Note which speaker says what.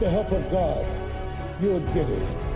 Speaker 1: the help of God, you'll get it.